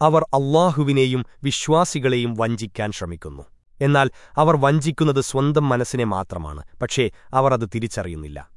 അവർ അള്ളാഹുവിനെയും വിശ്വാസികളെയും വഞ്ചിക്കാൻ ശ്രമിക്കുന്നു. എന്നാൽ അവർ വഞ്ചിക്കുന്നത് സ്വന്തം മനസ്സിനെ മാത്രമാണ് പക്ഷേ അവർ അത് തിരിച്ചറിയുന്നില്ല.